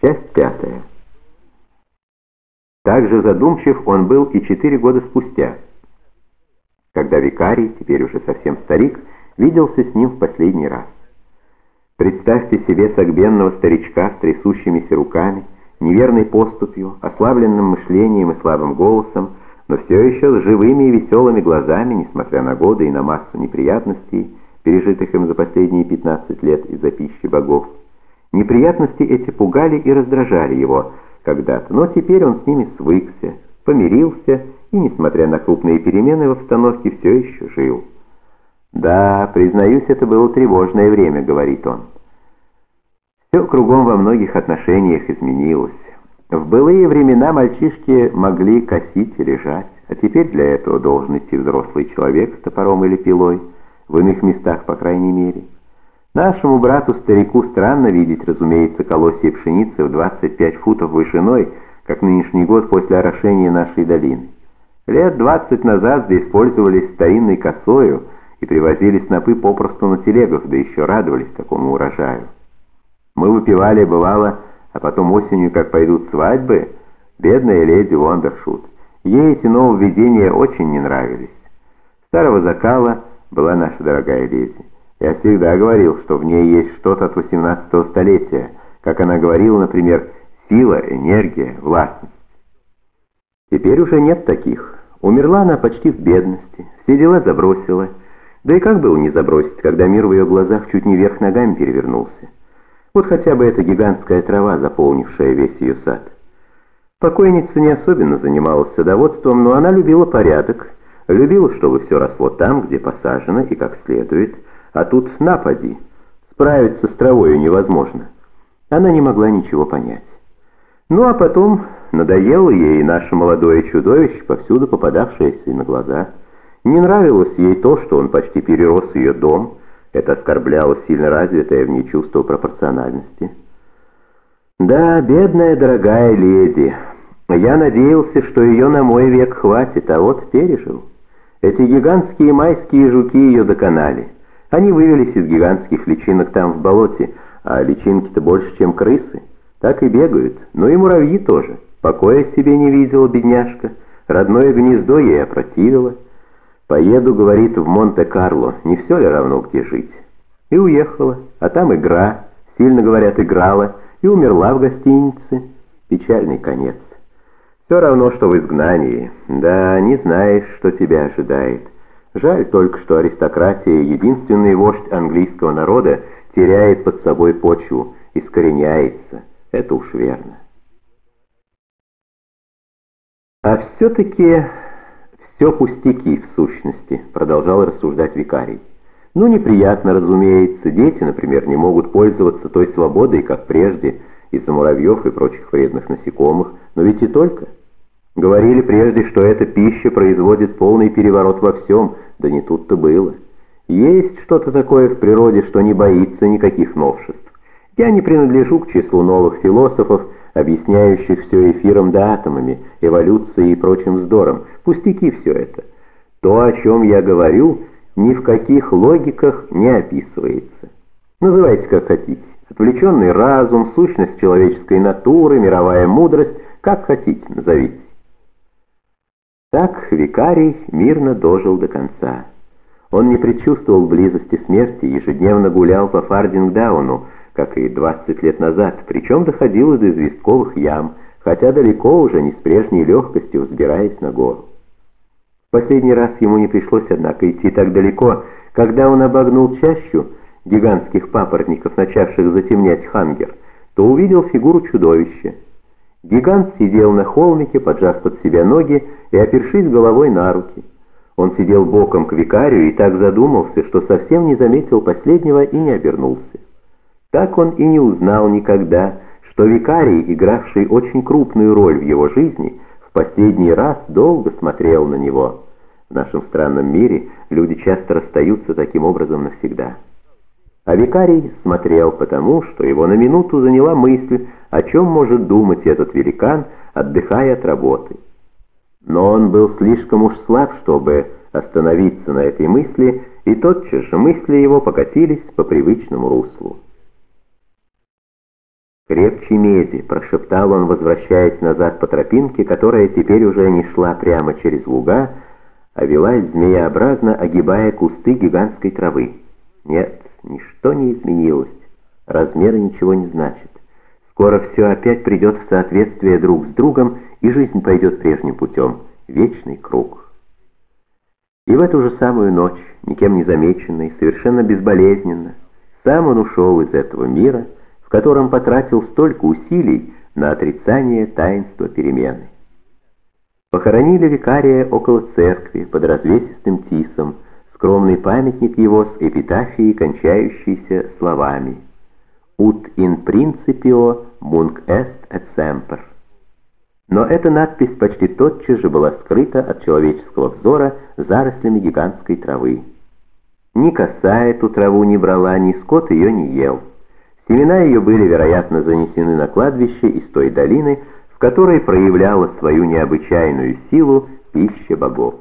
Часть пятая. Также задумчив он был и четыре года спустя, когда викарий, теперь уже совсем старик, виделся с ним в последний раз. Представьте себе согбенного старичка с трясущимися руками, неверной поступью, ослабленным мышлением и слабым голосом, но все еще с живыми и веселыми глазами, несмотря на годы и на массу неприятностей, пережитых им за последние 15 лет из-за пищи богов. Неприятности эти пугали и раздражали его когда-то, но теперь он с ними свыкся, помирился и, несмотря на крупные перемены в обстановке, все еще жил. «Да, признаюсь, это было тревожное время», — говорит он. Все кругом во многих отношениях изменилось. В былые времена мальчишки могли косить и лежать, а теперь для этого должен идти взрослый человек с топором или пилой, в иных местах, по крайней мере. Нашему брату-старику странно видеть, разумеется, колосья пшеницы в 25 футов вышиной, как нынешний год после орошения нашей долины. Лет 20 назад здесь пользовались старинной косою и привозили снопы попросту на телегах, да еще радовались такому урожаю. Мы выпивали, бывало, а потом осенью, как пойдут свадьбы, бедная леди Вондершут. Ей эти нововведения очень не нравились. Старого закала была наша дорогая леди. Я всегда говорил, что в ней есть что-то от 18 столетия, как она говорила, например, сила, энергия, властность. Теперь уже нет таких. Умерла она почти в бедности, все дела забросила. Да и как было не забросить, когда мир в ее глазах чуть не вверх ногами перевернулся. Вот хотя бы эта гигантская трава, заполнившая весь ее сад. Покойница не особенно занималась садоводством, но она любила порядок, любила, чтобы все росло там, где посажено и как следует, а тут напади. Справиться с травою невозможно. Она не могла ничего понять. Ну а потом надоело ей наше молодое чудовище, повсюду попадавшееся на глаза. Не нравилось ей то, что он почти перерос ее дом, это оскорбляло сильно развитое в ней чувство пропорциональности. «Да, бедная дорогая леди, я надеялся, что ее на мой век хватит, а вот пережил. Эти гигантские майские жуки ее доконали. Они вывелись из гигантских личинок там в болоте, а личинки-то больше, чем крысы. Так и бегают, но и муравьи тоже. Покоя себе не видела бедняжка, родное гнездо ей опротивило». «Поеду, — говорит, — в Монте-Карло, не все ли равно, где жить?» И уехала, а там игра, сильно, говорят, играла, и умерла в гостинице. Печальный конец. Все равно, что в изгнании. Да, не знаешь, что тебя ожидает. Жаль только, что аристократия, единственный вождь английского народа, теряет под собой почву, искореняется. Это уж верно. А все-таки «Все пустяки, в сущности», — продолжал рассуждать викарий. «Ну, неприятно, разумеется. Дети, например, не могут пользоваться той свободой, как прежде, из-за муравьев и прочих вредных насекомых. Но ведь и только. Говорили прежде, что эта пища производит полный переворот во всем, да не тут-то было. Есть что-то такое в природе, что не боится никаких новшеств. Я не принадлежу к числу новых философов, объясняющих все эфиром да атомами, эволюцией и прочим вздором. Пустяки все это. То, о чем я говорю, ни в каких логиках не описывается. Называйте как хотите. Отвлеченный разум, сущность человеческой натуры, мировая мудрость, как хотите, назовите. Так викарий мирно дожил до конца. Он не предчувствовал близости смерти, ежедневно гулял по Фардингдауну, как и 20 лет назад, причем доходило до известковых ям, хотя далеко уже не с прежней легкостью взбираясь на гору. Последний раз ему не пришлось, однако, идти так далеко, когда он обогнул чащу гигантских папоротников, начавших затемнять Хангер, то увидел фигуру чудовища. Гигант сидел на холмике, поджав под себя ноги и опершись головой на руки. Он сидел боком к викарию и так задумался, что совсем не заметил последнего и не обернулся. Так он и не узнал никогда, что викарий, игравший очень крупную роль в его жизни, в последний раз долго смотрел на него. В нашем странном мире люди часто расстаются таким образом навсегда. А викарий смотрел потому, что его на минуту заняла мысль, о чем может думать этот великан, отдыхая от работы. Но он был слишком уж слаб, чтобы остановиться на этой мысли, и тотчас же мысли его покатились по привычному руслу. «Крепче меди», — прошептал он, возвращаясь назад по тропинке, которая теперь уже не шла прямо через луга, а велась змееобразно, огибая кусты гигантской травы. Нет, ничто не изменилось, размеры ничего не значат. Скоро все опять придет в соответствие друг с другом, и жизнь пойдет прежним путем, вечный круг. И в эту же самую ночь, никем не замеченный, совершенно безболезненно, сам он ушел из этого мира, в котором потратил столько усилий на отрицание таинства перемены. Похоронили викария около церкви под развесистым тисом, скромный памятник его с эпитафией, кончающейся словами «Ut in principio munc est et semper». Но эта надпись почти тотчас же была скрыта от человеческого взора зарослями гигантской травы. Ни коса эту траву не брала, ни скот ее не ел. Семена ее были, вероятно, занесены на кладбище из той долины, в которой проявляла свою необычайную силу пища богов.